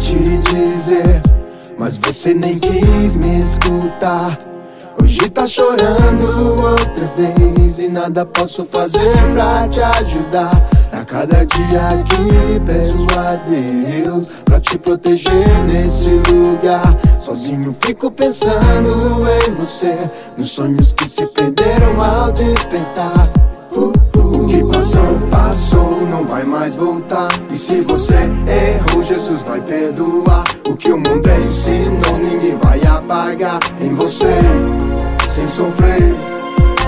te dizer, mas você nem quis me escutar. Hoje tá chorando outra vez e nada posso fazer pra te ajudar. A cada dia que peço a Deus pra te proteger nesse lugar. Sozinho fico pensando em você, nos sonhos que se perderam ao despertar. Uh, uh, o que passou, passou, não vai mais voltar. E se você errou, Jesus vai perdoar. O que o mundo ensinou, ninguém vai apagar em você, sem sofrer.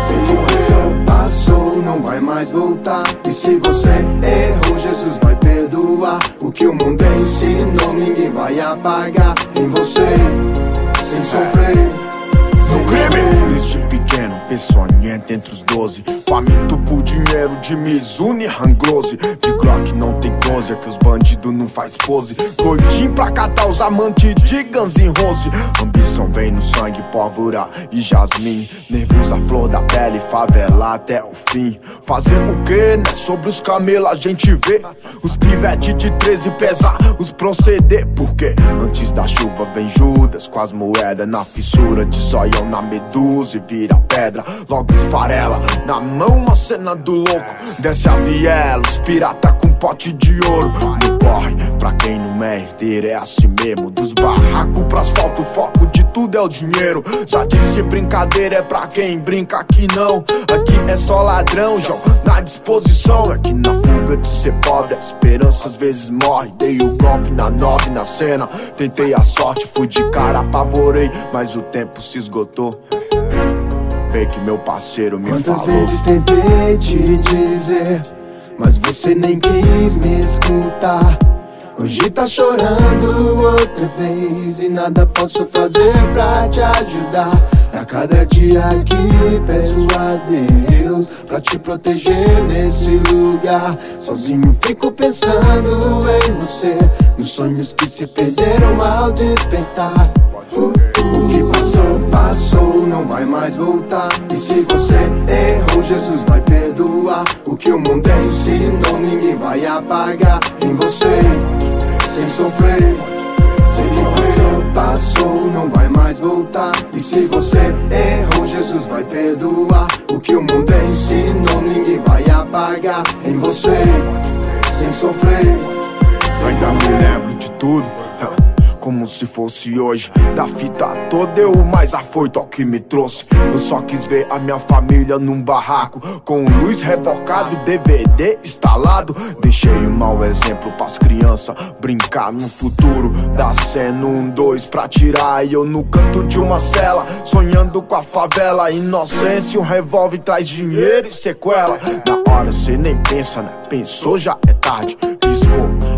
Sei que passou, passou, não vai mais voltar. E se você errou, Jesus vai perdoar. O que o mundo ensinou, ninguém vai apagar em você, sem sofrer. Crime, neste pequeno peçonhento entre os doze. Faminto por dinheiro de Mizuno e Rangrose De Glock não tem close, é que os bandidos não faz pose. Doidinho pra catar os amantes de Guns N' Rose Ambição vem no sangue, pólvora e jasmim. Nervos à flor da pele, favela até o fim. Fazer o que, né? Sobre os camelos a gente vê. Os pivete de 13 pesar, os proceder. Porque antes da chuva vem Judas Com as moedas na fissura. De zóio na medusa e vira pedra. Logo esfarela, na mão uma cena do louco. Desce a viela, os pirata com pote de ouro No corre, pra quem não é herdeiro é assim mesmo Dos barracos pro asfalto, o foco de tudo é o dinheiro. Já disse brincadeira é pra quem brinca aqui não. Aqui é só ladrão, João, na disposição. Aqui na fuga de ser pobre, a esperança às vezes morre. Dei o golpe na nove na cena. Tentei a sorte, fui de cara, apavorei. Mas o tempo se esgotou. Bem que meu parceiro me Quantas falou. vezes tentei te dizer, mas você nem quis me escutar. Hoje tá chorando outra vez e nada posso fazer pra te ajudar. A cada dia que peço a Deus pra te proteger nesse lugar. Sozinho fico pensando em você, nos sonhos que se perderam ao despertar. Que passou, não vai mais voltar. E se você errou, Jesus vai perdoar. O que o mundo ensinou, ninguém vai apagar em você, sem sofrer. Sei que passou, passou, não vai mais voltar. E se você errou, Jesus vai perdoar. O que o mundo ensinou, ninguém vai apagar em você, sem sofrer. Se fosse hoje. Da fita toda eu mais afoito ao que me trouxe. Eu só quis ver a minha família num barraco, com luz rebocado DVD instalado. Deixei um mau exemplo pras crianças brincar no futuro. Da cena um, dois pra tirar e eu no canto de uma cela, sonhando com a favela. Inocência, um revólver traz dinheiro e sequela. Na hora cê nem pensa, né? Pensou já é tarde.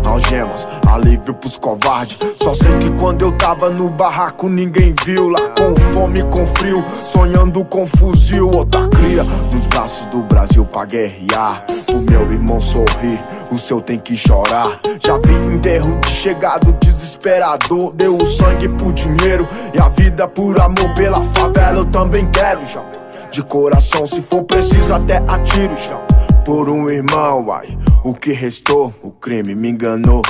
Algemas, alívio pros covardes. Só sei que quando eu tava no barraco ninguém viu. Lá com fome, com frio, sonhando com fuzil. Outra cria nos braços do Brasil pra guerrear. O meu irmão sorri, o seu tem que chorar. Já vi enterro de chegado desesperador. Deu o sangue por dinheiro e a vida por amor pela favela. Eu também quero, João. De coração, se for preciso, até atiro, João. Por um irmão, ai, o que restou? O crime me enganou.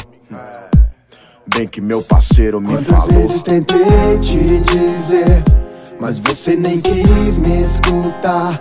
Bem que meu parceiro me Quantas falou. vezes tentei te dizer, mas você nem quis me escutar.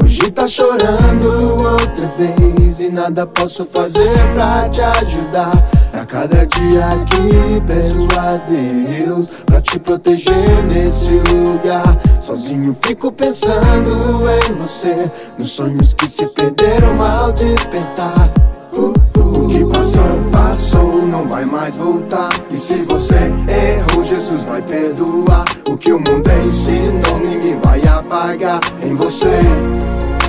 Hoje tá chorando outra vez e nada posso fazer pra te ajudar. A cada dia que peço a Deus pra te proteger nesse lugar. Sozinho fico pensando em você, nos sonhos que se perderam ao despertar. O que passou, passou, não vai mais voltar. E se você errou, Jesus vai perdoar. O que o mundo ensinou, ninguém vai apagar em você,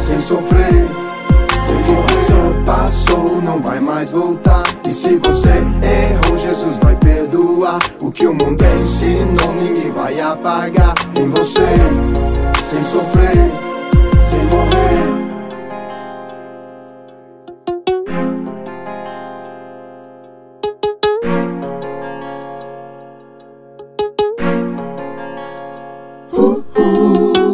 sem sofrer. Sei que passou, passou, não vai mais voltar. E se você errou, Jesus vai perdoar. O que o mundo ensinou, ninguém vai apagar em você, sem sofrer, Ooh, ooh.